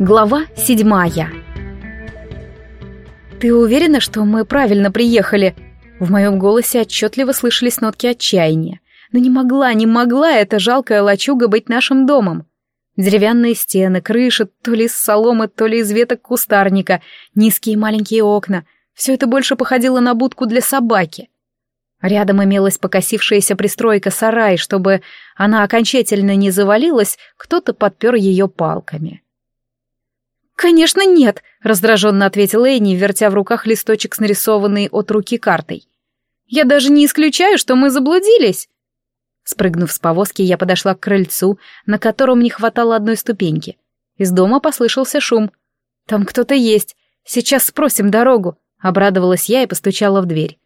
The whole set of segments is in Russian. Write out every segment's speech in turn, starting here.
Глава седьмая. «Ты уверена, что мы правильно приехали?» В моем голосе отчетливо слышались нотки отчаяния. Но не могла, не могла эта жалкая лачуга быть нашим домом. Деревянные стены, крыши, то ли из соломы, то ли из веток кустарника, низкие маленькие окна. Все это больше походило на будку для собаки. Рядом имелась покосившаяся пристройка сарай, чтобы она окончательно не завалилась, кто-то подпер ее палками. «Конечно нет», — раздраженно ответила Энни, вертя в руках листочек с нарисованной от руки картой. «Я даже не исключаю, что мы заблудились». Спрыгнув с повозки, я подошла к крыльцу, на котором не хватало одной ступеньки. Из дома послышался шум. «Там кто-то есть. Сейчас спросим дорогу», — обрадовалась я и постучала в дверь.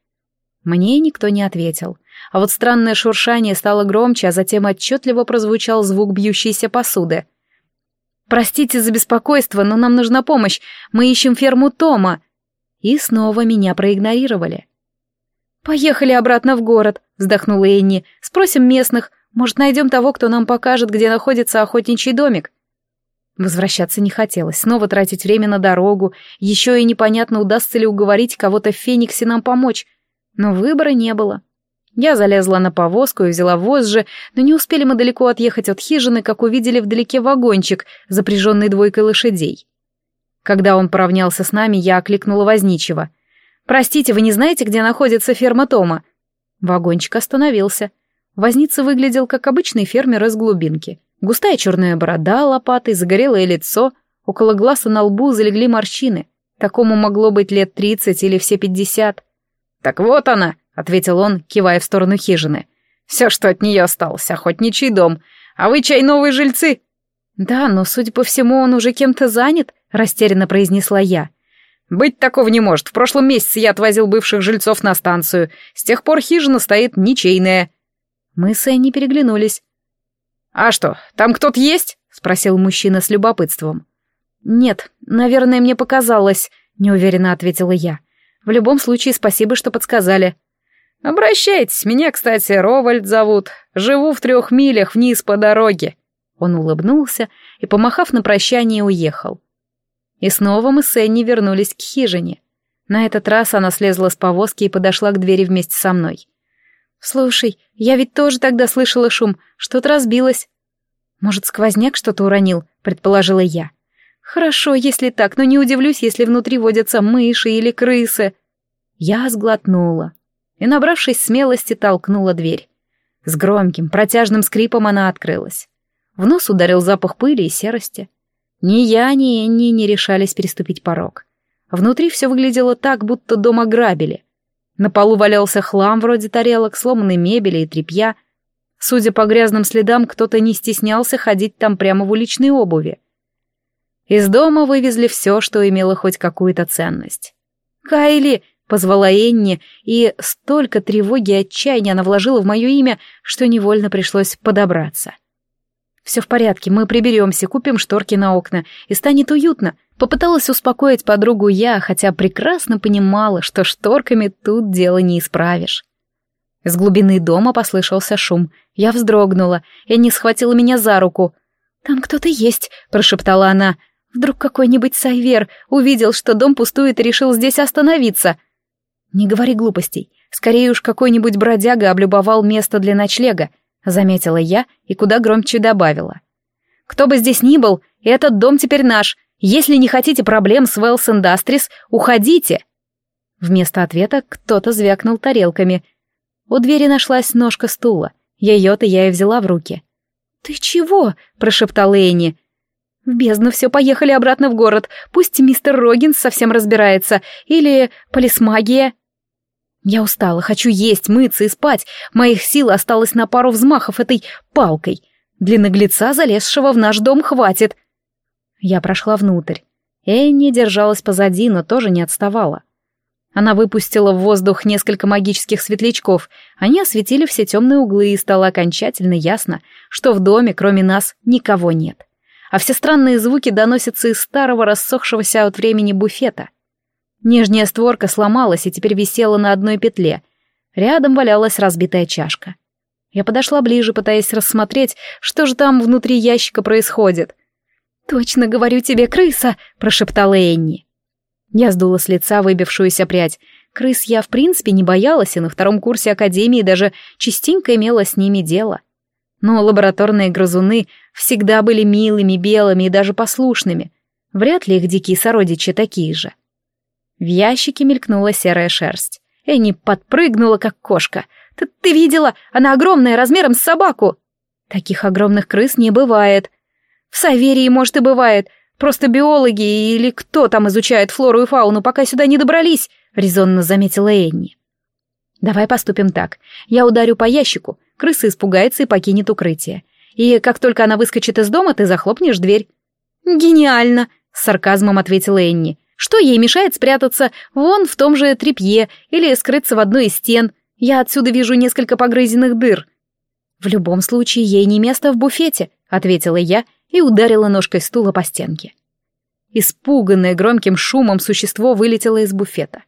Мне никто не ответил. А вот странное шуршание стало громче, а затем отчетливо прозвучал звук бьющейся посуды. «Простите за беспокойство, но нам нужна помощь. Мы ищем ферму Тома». И снова меня проигнорировали. «Поехали обратно в город», — вздохнула Энни. «Спросим местных. Может, найдем того, кто нам покажет, где находится охотничий домик». Возвращаться не хотелось, снова тратить время на дорогу, еще и непонятно, удастся ли уговорить кого-то в Фениксе нам помочь. Но выбора не было. Я залезла на повозку и взяла вожжи, но не успели мы далеко отъехать от хижины, как увидели вдалеке вагончик, запряженный двойкой лошадей. Когда он поравнялся с нами, я окликнула возничего. «Простите, вы не знаете, где находится ферма Тома?» Вагончик остановился. Возница выглядел как обычный фермер из глубинки. Густая черная борода лопатой, загорелое лицо, около глаза на лбу залегли морщины. Такому могло быть лет тридцать или все пятьдесят. «Так вот она», — ответил он, кивая в сторону хижины. «Все, что от нее осталось, охотничий дом. А вы чай новые жильцы?» «Да, но, судя по всему, он уже кем-то занят», — растерянно произнесла я. «Быть такого не может. В прошлом месяце я отвозил бывших жильцов на станцию. С тех пор хижина стоит ничейная». Мы с Энни переглянулись. «А что, там кто-то есть?» — спросил мужчина с любопытством. «Нет, наверное, мне показалось», — неуверенно ответила я. В любом случае, спасибо, что подсказали. Обращайтесь, меня, кстати, Ровальд зовут. Живу в трех милях вниз по дороге. Он улыбнулся и, помахав на прощание, уехал. И снова мы с Энни вернулись к хижине. На этот раз она слезла с повозки и подошла к двери вместе со мной. «Слушай, я ведь тоже тогда слышала шум, что-то разбилось». «Может, сквозняк что-то уронил?» — предположила я. Хорошо, если так, но не удивлюсь, если внутри водятся мыши или крысы. Я сглотнула и, набравшись смелости, толкнула дверь. С громким, протяжным скрипом она открылась. В нос ударил запах пыли и серости. Ни я, ни Энни не решались переступить порог. Внутри все выглядело так, будто дом ограбили. На полу валялся хлам вроде тарелок, сломанной мебели и тряпья. Судя по грязным следам, кто-то не стеснялся ходить там прямо в уличной обуви. Из дома вывезли все, что имело хоть какую-то ценность. «Кайли!» — позвала Энни, и столько тревоги и отчаяния она вложила в мое имя, что невольно пришлось подобраться. «Все в порядке, мы приберемся, купим шторки на окна, и станет уютно», — попыталась успокоить подругу я, хотя прекрасно понимала, что шторками тут дело не исправишь. С глубины дома послышался шум. Я вздрогнула, Энни схватила меня за руку. «Там кто-то есть», — прошептала она, — Вдруг какой-нибудь сайвер увидел, что дом пустует и решил здесь остановиться. Не говори глупостей. Скорее уж какой-нибудь бродяга облюбовал место для ночлега, заметила я и куда громче добавила. Кто бы здесь ни был, этот дом теперь наш. Если не хотите проблем с Wells Industries, уходите. Вместо ответа кто-то звякнул тарелками. У двери нашлась ножка стула. Ее-то я и взяла в руки. «Ты чего?» — прошептала Энни. В бездну все, поехали обратно в город. Пусть мистер Рогинс совсем разбирается. Или полисмагия. Я устала, хочу есть, мыться и спать. Моих сил осталось на пару взмахов этой палкой. Для наглеца, залезшего в наш дом, хватит. Я прошла внутрь. Энни держалась позади, но тоже не отставала. Она выпустила в воздух несколько магических светлячков. Они осветили все темные углы, и стало окончательно ясно, что в доме, кроме нас, никого нет а все странные звуки доносятся из старого рассохшегося от времени буфета. Нижняя створка сломалась и теперь висела на одной петле. Рядом валялась разбитая чашка. Я подошла ближе, пытаясь рассмотреть, что же там внутри ящика происходит. «Точно говорю тебе, крыса!» — прошептала Энни. Я сдула с лица выбившуюся прядь. Крыс я в принципе не боялась, и на втором курсе академии даже частенько имела с ними дело. Но лабораторные грызуны всегда были милыми, белыми и даже послушными. Вряд ли их дикие сородичи такие же. В ящике мелькнула серая шерсть. Энни подпрыгнула, как кошка. «Ты, ты видела? Она огромная, размером с собаку!» «Таких огромных крыс не бывает. В Саверии, может, и бывает. Просто биологи или кто там изучает флору и фауну, пока сюда не добрались», — резонно заметила Энни. «Давай поступим так. Я ударю по ящику, крыса испугается и покинет укрытие. И как только она выскочит из дома, ты захлопнешь дверь». «Гениально!» — с сарказмом ответила Энни. Что ей мешает спрятаться вон в том же тряпье или скрыться в одной из стен? Я отсюда вижу несколько погрызенных дыр. В любом случае, ей не место в буфете, ответила я и ударила ножкой стула по стенке. Испуганное громким шумом существо вылетело из буфета.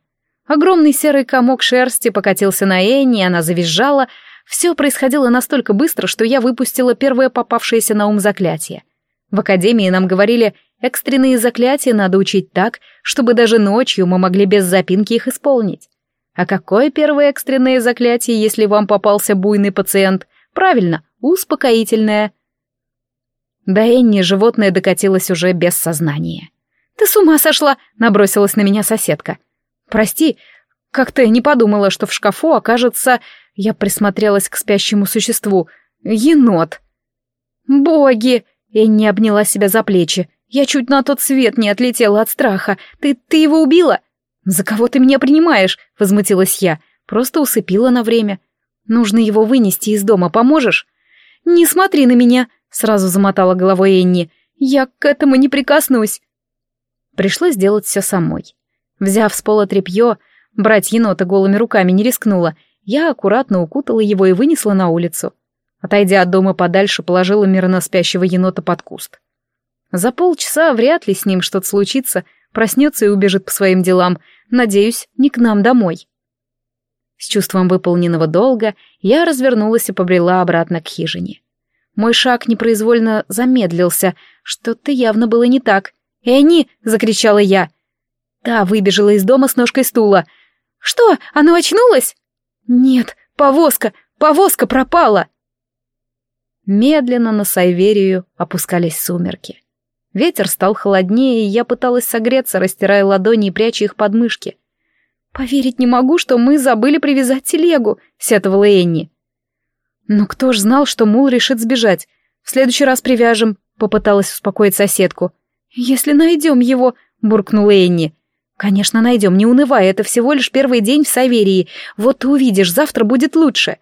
Огромный серый комок шерсти покатился на Энни, она завизжала. Все происходило настолько быстро, что я выпустила первое попавшееся на ум заклятие. В академии нам говорили Экстренные заклятия надо учить так, чтобы даже ночью мы могли без запинки их исполнить. А какое первое экстренное заклятие, если вам попался буйный пациент? Правильно, успокоительное. До Энни животное докатилось уже без сознания. «Ты с ума сошла!» — набросилась на меня соседка. «Прости, как-то не подумала, что в шкафу окажется...» Я присмотрелась к спящему существу. «Енот!» «Боги!» — Энни обняла себя за плечи. Я чуть на тот свет не отлетела от страха. Ты, ты его убила? За кого ты меня принимаешь? Возмутилась я. Просто усыпила на время. Нужно его вынести из дома, поможешь? Не смотри на меня, сразу замотала головой Энни. Я к этому не прикоснусь. Пришлось сделать все самой. Взяв с пола тряпье, брать енота голыми руками не рискнула. Я аккуратно укутала его и вынесла на улицу. Отойдя от дома подальше, положила мирно спящего енота под куст. За полчаса вряд ли с ним что-то случится, проснется и убежит по своим делам, надеюсь, не к нам домой. С чувством выполненного долга я развернулась и побрела обратно к хижине. Мой шаг непроизвольно замедлился, что-то явно было не так. «Энни!» — закричала я. Та выбежала из дома с ножкой стула. «Что, оно очнулось?» «Нет, повозка, повозка пропала!» Медленно на Сайверию опускались сумерки. Ветер стал холоднее, и я пыталась согреться, растирая ладони и пряча их под мышки. «Поверить не могу, что мы забыли привязать телегу», — сетовала Энни. «Но кто ж знал, что Мул решит сбежать? В следующий раз привяжем», — попыталась успокоить соседку. «Если найдем его», — буркнула Энни. «Конечно, найдем, не унывай, это всего лишь первый день в Саверии. Вот ты увидишь, завтра будет лучше».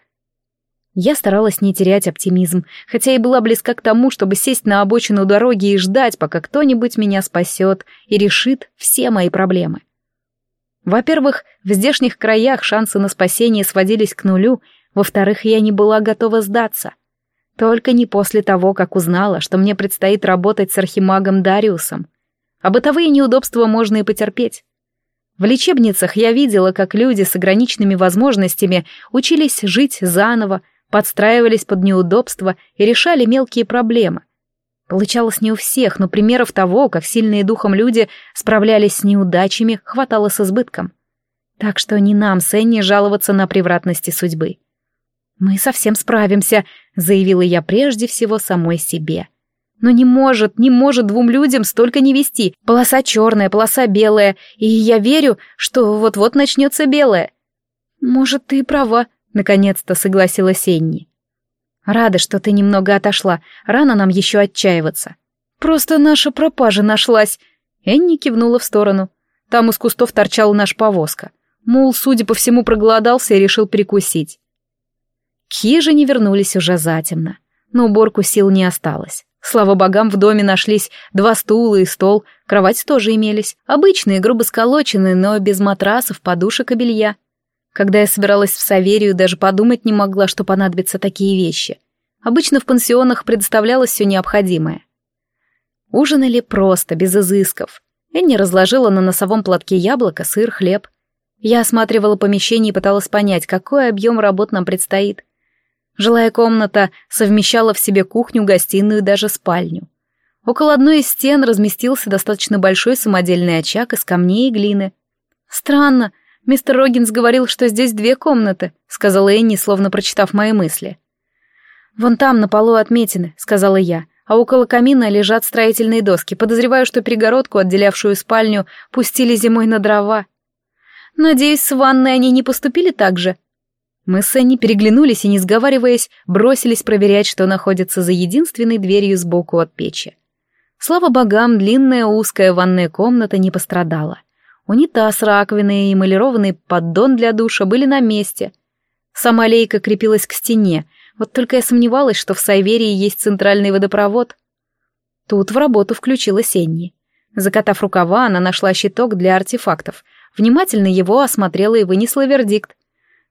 Я старалась не терять оптимизм, хотя и была близка к тому, чтобы сесть на обочину дороги и ждать, пока кто-нибудь меня спасет и решит все мои проблемы. Во-первых, в здешних краях шансы на спасение сводились к нулю, во-вторых, я не была готова сдаться. Только не после того, как узнала, что мне предстоит работать с архимагом Дариусом. А бытовые неудобства можно и потерпеть. В лечебницах я видела, как люди с ограниченными возможностями учились жить заново, подстраивались под неудобства и решали мелкие проблемы. Получалось не у всех, но примеров того, как сильные духом люди справлялись с неудачами, хватало с избытком. Так что не нам с Энни жаловаться на превратности судьбы. «Мы совсем справимся», — заявила я прежде всего самой себе. «Но не может, не может двум людям столько не вести. Полоса черная, полоса белая, и я верю, что вот-вот начнется белая». «Может, ты права», Наконец-то согласилась Энни. Рада, что ты немного отошла. Рано нам еще отчаиваться. Просто наша пропажа нашлась. Энни кивнула в сторону. Там из кустов торчала наша повозка. Мул, судя по всему, проголодался и решил перекусить. К хижине вернулись уже затемно, но уборку сил не осталось. Слава богам, в доме нашлись два стула и стол, кровать тоже имелись. Обычные, грубо сколоченные, но без матрасов, подушек и белья. Когда я собиралась в Саверию, даже подумать не могла, что понадобятся такие вещи. Обычно в пансионах предоставлялось все необходимое. Ужинали просто, без изысков. Энни разложила на носовом платке яблоко, сыр, хлеб. Я осматривала помещение и пыталась понять, какой объем работ нам предстоит. Жилая комната совмещала в себе кухню, гостиную и даже спальню. Около одной из стен разместился достаточно большой самодельный очаг из камней и глины. «Странно, мистер Рогинс говорил, что здесь две комнаты», — сказала Энни, словно прочитав мои мысли. «Вон там, на полу отметины», — сказала я, а около камина лежат строительные доски. Подозреваю, что перегородку, отделявшую спальню, пустили зимой на дрова. Надеюсь, с ванной они не поступили так же?» Мы с Энни переглянулись и, не сговариваясь, бросились проверять, что находится за единственной дверью сбоку от печи. Слава богам, длинная узкая ванная комната не пострадала. Унитаз, раковина и эмалированный поддон для душа были на месте. Сама лейка крепилась к стене, вот только я сомневалась, что в Сайверии есть центральный водопровод. Тут в работу включилась Энни. Закатав рукава, она нашла щиток для артефактов, внимательно его осмотрела и вынесла вердикт.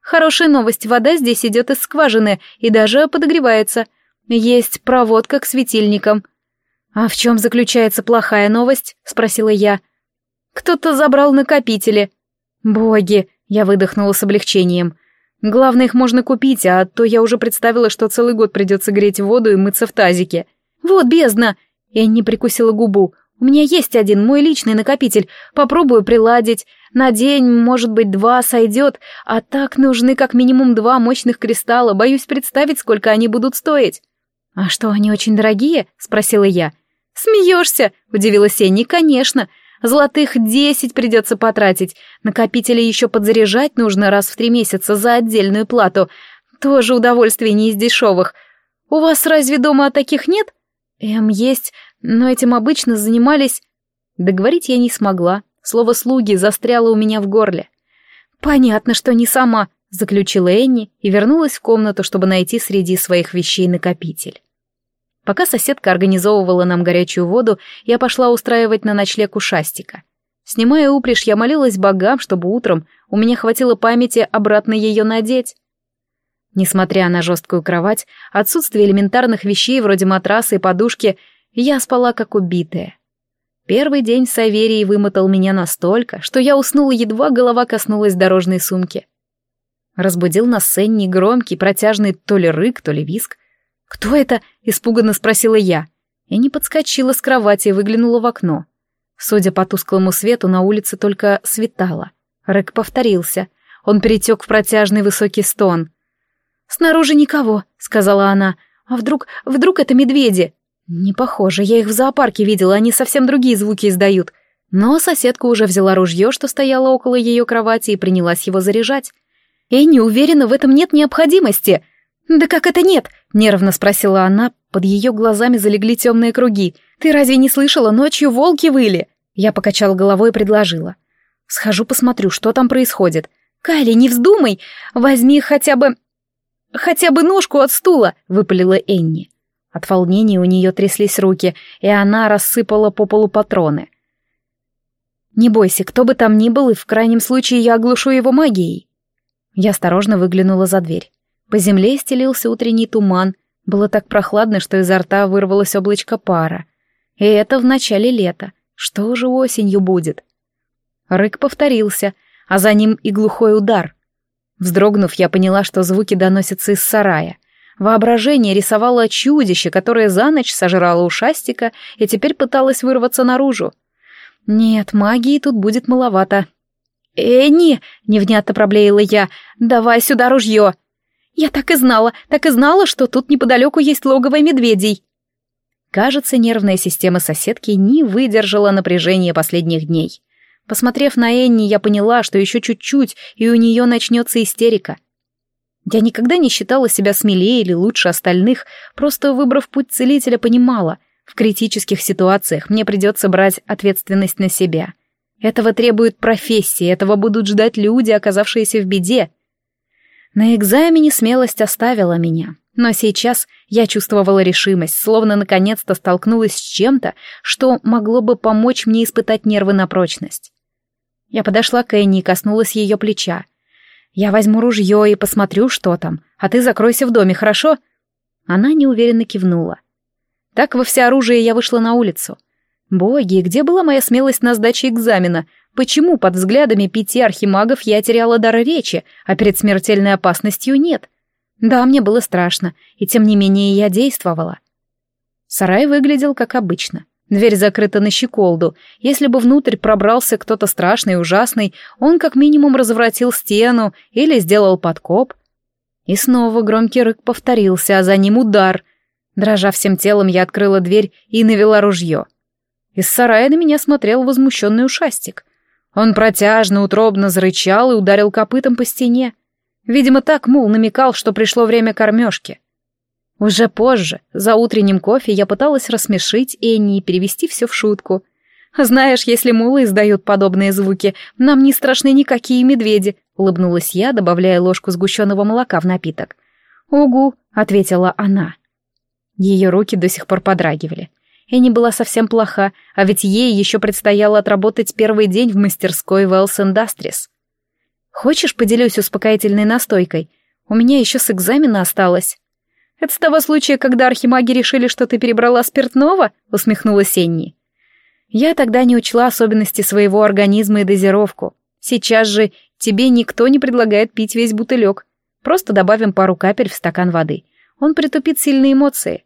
Хорошая новость, вода здесь идет из скважины и даже подогревается. Есть проводка к светильникам. «А в чем заключается плохая новость?» — спросила я. «Кто-то забрал накопители». «Боги!» — я выдохнула с облегчением. «Главное, их можно купить, а то я уже представила, что целый год придется греть воду и мыться в тазике». «Вот бездна!» — Энни прикусила губу. «У меня есть один, мой личный накопитель. Попробую приладить. На день, может быть, два сойдет, а так нужны как минимум два мощных кристалла. Боюсь представить, сколько они будут стоить». «А что, они очень дорогие?» — спросила я. «Смеешься?» — удивилась Энни. «Конечно. Золотых десять придется потратить. Накопители еще подзаряжать нужно раз в три месяца за отдельную плату. Тоже удовольствие не из дешевых. У вас разве дома таких нет?» «Эм, есть, но этим обычно занимались...» Договорить я не смогла. Слово «слуги» застряло у меня в горле. «Понятно, что не сама», — заключила Энни и вернулась в комнату, чтобы найти среди своих вещей накопитель. Пока соседка организовывала нам горячую воду, я пошла устраивать на ночлег ушастика. Снимая упряжь, я молилась богам, чтобы утром у меня хватило памяти обратно ее надеть. Несмотря на жесткую кровать, отсутствие элементарных вещей вроде матраса и подушки, я спала как убитая. Первый день в Саверии вымотал меня настолько, что я уснула, едва голова коснулась дорожной сумки. Разбудил нас Сенни громкий, протяжный то ли рык, то ли виск. «Кто это?» — испуганно спросила я. И не подскочила с кровати и выглянула в окно. Судя по тусклому свету, на улице только светало. Рэк повторился. Он перетек в протяжный высокий стон. «Снаружи никого», — сказала она. «А вдруг... вдруг это медведи?» «Не похоже, я их в зоопарке видела, они совсем другие звуки издают». Но соседка уже взяла ружье, что стояло около ее кровати, и принялась его заряжать. «Эй, не уверена, в этом нет необходимости!» «Да как это нет?» — нервно спросила она. Под ее глазами залегли темные круги. «Ты разве не слышала? Ночью волки выли!» Я покачала головой и предложила. «Схожу посмотрю, что там происходит». «Кайли, не вздумай! Возьми хотя бы... хотя бы ножку от стула!» — выпалила Энни. От волнения у нее тряслись руки, и она рассыпала по полу патроны. «Не бойся, кто бы там ни был, и в крайнем случае я оглушу его магией». Я осторожно выглянула за дверь. По земле стелился утренний туман. Было так прохладно, что изо рта вырвалось облачко пара. И это в начале лета. Что же осенью будет? Рык повторился, а за ним и глухой удар. Вздрогнув, я поняла, что звуки доносятся из сарая. Воображение рисовало чудище, которое за ночь сожрало ушастика и теперь пыталось вырваться наружу. Нет, магии тут будет маловато. «Энни!» — невнятно проблеяла я. «Давай сюда ружье!» «Я так и знала, так и знала, что тут неподалеку есть логово медведей». Кажется, нервная система соседки не выдержала напряжения последних дней. Посмотрев на Энни, я поняла, что еще чуть-чуть, и у нее начнется истерика. Я никогда не считала себя смелее или лучше остальных, просто выбрав путь целителя, понимала, в критических ситуациях мне придется брать ответственность на себя. Этого требует профессия, этого будут ждать люди, оказавшиеся в беде. На экзамене смелость оставила меня, но сейчас я чувствовала решимость, словно наконец-то столкнулась с чем-то, что могло бы помочь мне испытать нервы на прочность. Я подошла к Энни и коснулась ее плеча. «Я возьму ружье и посмотрю, что там, а ты закройся в доме, хорошо?» Она неуверенно кивнула. Так во всеоружие я вышла на улицу. Боги, где была моя смелость на сдаче экзамена? Почему под взглядами пяти архимагов я теряла дар речи, а перед смертельной опасностью нет? Да, мне было страшно, и тем не менее я действовала. Сарай выглядел как обычно. Дверь закрыта на щеколду. Если бы внутрь пробрался кто-то страшный и ужасный, он как минимум развратил стену или сделал подкоп. И снова громкий рык повторился, а за ним удар. Дрожа всем телом, я открыла дверь и навела ружье. Из сарая на меня смотрел возмущенный ушастик. Он протяжно, утробно зарычал и ударил копытом по стене. Видимо, так Мул намекал, что пришло время кормежки. Уже позже, за утренним кофе, я пыталась рассмешить Энни и перевести все в шутку. «Знаешь, если мулы издают подобные звуки, нам не страшны никакие медведи», — улыбнулась я, добавляя ложку сгущенного молока в напиток. «Угу», — ответила она. Ее руки до сих пор подрагивали. Энни была совсем плоха, а ведь ей еще предстояло отработать первый день в мастерской Wells Industries. «Хочешь, поделюсь успокоительной настойкой? У меня еще с экзамена осталось». «Это с того случая, когда архимаги решили, что ты перебрала спиртного?» — усмехнулась Энни. «Я тогда не учла особенности своего организма и дозировку. Сейчас же тебе никто не предлагает пить весь бутылек. Просто добавим пару капель в стакан воды. Он притупит сильные эмоции».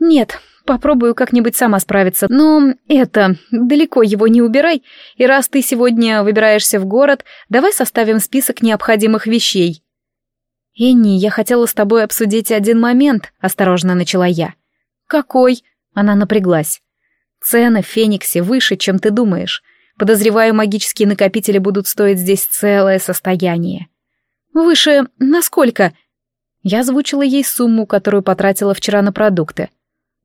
«Нет, попробую как-нибудь сама справиться, но это, далеко его не убирай, и раз ты сегодня выбираешься в город, давай составим список необходимых вещей». «Энни, я хотела с тобой обсудить один момент», — осторожно начала я. «Какой?» — она напряглась. «Цены в Фениксе выше, чем ты думаешь. Подозреваю, магические накопители будут стоить здесь целое состояние». «Выше насколько?» Я озвучила ей сумму, которую потратила вчера на продукты.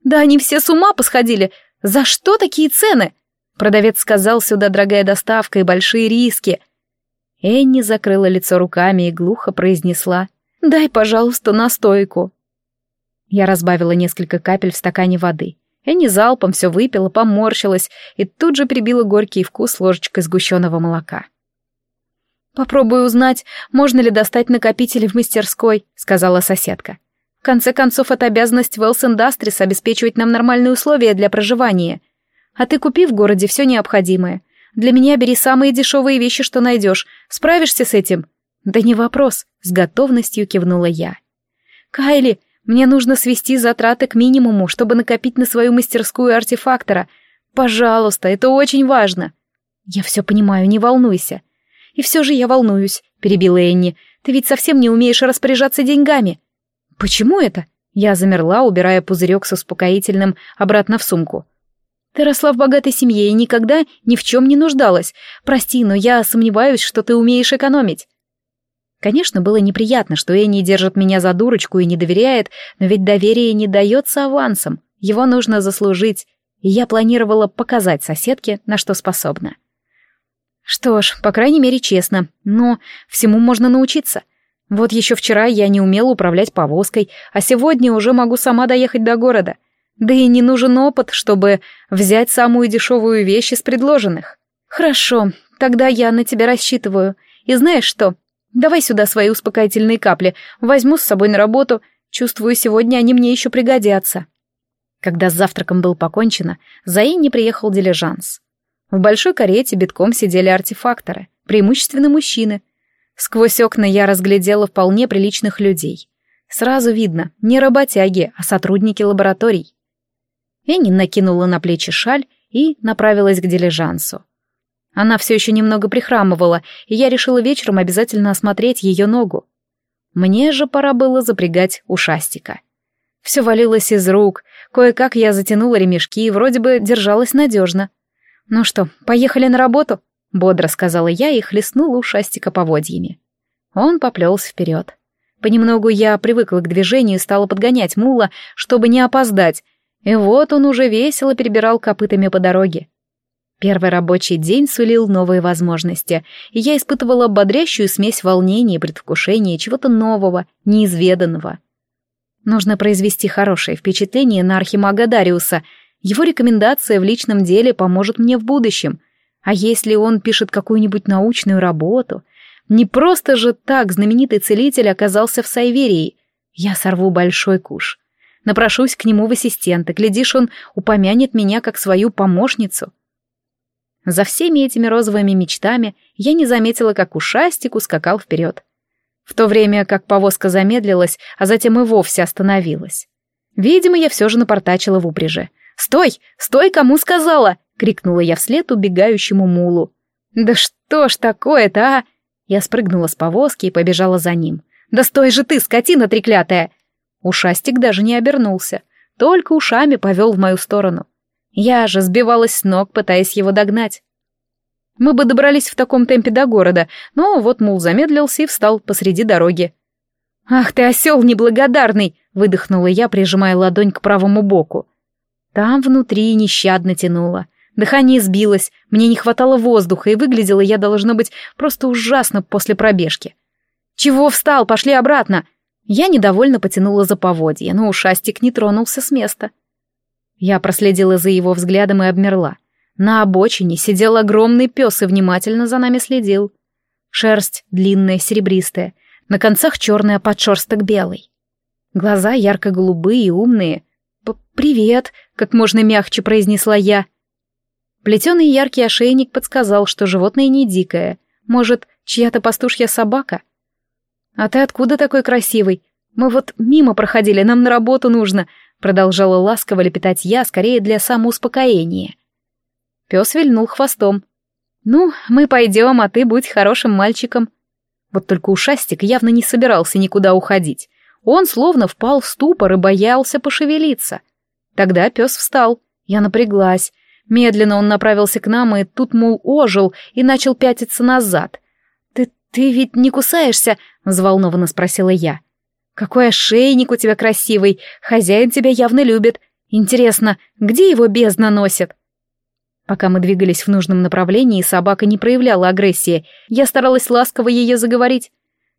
«Да они все с ума посходили! За что такие цены?» Продавец сказал, сюда дорогая доставка и большие риски. Энни закрыла лицо руками и глухо произнесла. «Дай, пожалуйста, настойку». Я разбавила несколько капель в стакане воды. Энни залпом все выпила, поморщилась и тут же прибила горький вкус ложечкой сгущенного молока. «Попробую узнать, можно ли достать накопители в мастерской», — сказала соседка. «В конце концов, это обязанность Wells Industries обеспечивать нам нормальные условия для проживания. А ты купи в городе все необходимое. Для меня бери самые дешевые вещи, что найдешь. Справишься с этим?» «Да не вопрос», — с готовностью кивнула я. «Кайли, мне нужно свести затраты к минимуму, чтобы накопить на свою мастерскую артефактора. Пожалуйста, это очень важно». «Я все понимаю, не волнуйся». «И все же я волнуюсь», — перебила Энни. «Ты ведь совсем не умеешь распоряжаться деньгами». «Почему это?» Я замерла, убирая пузырек с успокоительным обратно в сумку. Ты росла в богатой семье и никогда ни в чем не нуждалась. Прости, но я сомневаюсь, что ты умеешь экономить. Конечно, было неприятно, что Энни держит меня за дурочку и не доверяет, но ведь доверие не дается авансом. Его нужно заслужить, и я планировала показать соседке, на что способна. Что ж, по крайней мере, честно, но всему можно научиться. Вот еще вчера я не умела управлять повозкой, а сегодня уже могу сама доехать до города. Да и не нужен опыт, чтобы взять самую дешевую вещь из предложенных. Хорошо, тогда я на тебя рассчитываю. И знаешь что? Давай сюда свои успокоительные капли. Возьму с собой на работу. Чувствую, сегодня они мне еще пригодятся. Когда с завтраком было покончено, за Инни приехал дилижанс. В большой карете битком сидели артефакторы, преимущественно мужчины. Сквозь окна я разглядела вполне приличных людей. Сразу видно, не работяги, а сотрудники лабораторий. Энни накинула на плечи шаль и направилась к дилижансу. Она все еще немного прихрамывала, и я решила вечером обязательно осмотреть ее ногу. Мне же пора было запрягать ушастика. Все валилось из рук, кое-как я затянула ремешки и вроде бы держалась надежно. «Ну что, поехали на работу?» — бодро сказала я и хлестнула ушастика поводьями. Он поплелся вперед. Понемногу я привыкла к движению и стала подгонять мула, чтобы не опоздать, и вот он уже весело перебирал копытами по дороге. Первый рабочий день сулил новые возможности, и я испытывала бодрящую смесь волнения и предвкушения чего-то нового, неизведанного. Нужно произвести хорошее впечатление на архимага Дариуса. Его рекомендация в личном деле поможет мне в будущем. А если он пишет какую-нибудь научную работу? Не просто же так знаменитый целитель оказался в Сайверии. Я сорву большой куш. Напрошусь к нему в ассистенты, глядишь, он упомянет меня как свою помощницу. За всеми этими розовыми мечтами я не заметила, как ушастик ускакал вперед. В то время как повозка замедлилась, а затем и вовсе остановилась. Видимо, я все же напортачила в упряжи. «Стой! Стой, кому сказала!» — крикнула я вслед убегающему мулу. «Да что ж такое-то, а?» Я спрыгнула с повозки и побежала за ним. «Да стой же ты, скотина треклятая!» Ушастик даже не обернулся, только ушами повел в мою сторону. Я же сбивалась с ног, пытаясь его догнать. Мы бы добрались в таком темпе до города, но вот мул замедлился и встал посреди дороги. «Ах ты, осел неблагодарный!» — выдохнула я, прижимая ладонь к правому боку. Там внутри нещадно тянуло. Дыхание сбилось, мне не хватало воздуха, и выглядела я, должно быть, просто ужасно после пробежки. «Чего встал? Пошли обратно!» Я недовольно потянула за поводья, но ушастик не тронулся с места. Я проследила за его взглядом и обмерла. На обочине сидел огромный пес и внимательно за нами следил. Шерсть длинная, серебристая, на концах черная подшерсток белый. Глаза ярко-голубые и умные. «Привет», — как можно мягче произнесла я. Плетеный яркий ошейник подсказал, что животное не дикое. Может, чья-то пастушья собака? «А ты откуда такой красивый? Мы вот мимо проходили, нам на работу нужно», — продолжала ласково лепетать я, скорее для самоуспокоения. Пес вильнул хвостом. «Ну, мы пойдем, а ты будь хорошим мальчиком». Вот только ушастик явно не собирался никуда уходить. Он словно впал в ступор и боялся пошевелиться. Тогда пес встал. Я напряглась. Медленно он направился к нам, и тут, мол, ожил и начал пятиться назад. «Ты, ты ведь не кусаешься?» — взволнованно спросила я. «Какой ошейник у тебя красивый! Хозяин тебя явно любит. Интересно, где его бездна носит?» Пока мы двигались в нужном направлении, собака не проявляла агрессии. Я старалась ласково ее заговорить.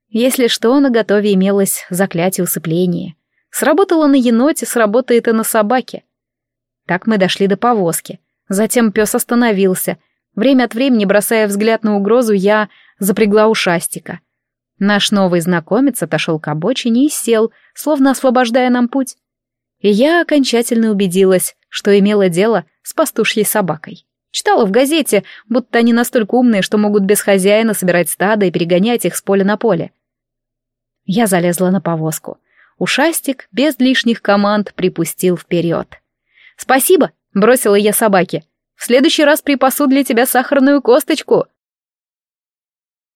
Если что, на готове имелось заклятие усыпления. Сработало на еноте, сработает и на собаке. Так мы дошли до повозки. Затем пес остановился. Время от времени, бросая взгляд на угрозу, я запрягла ушастика. Наш новый знакомец отошел к обочине и сел, словно освобождая нам путь. И я окончательно убедилась, что имела дело с пастушьей собакой. Читала в газете, будто они настолько умные, что могут без хозяина собирать стадо и перегонять их с поля на поле. Я залезла на повозку. Ушастик без лишних команд припустил вперед. «Спасибо!» — бросила я собаке. «В следующий раз припасу для тебя сахарную косточку!»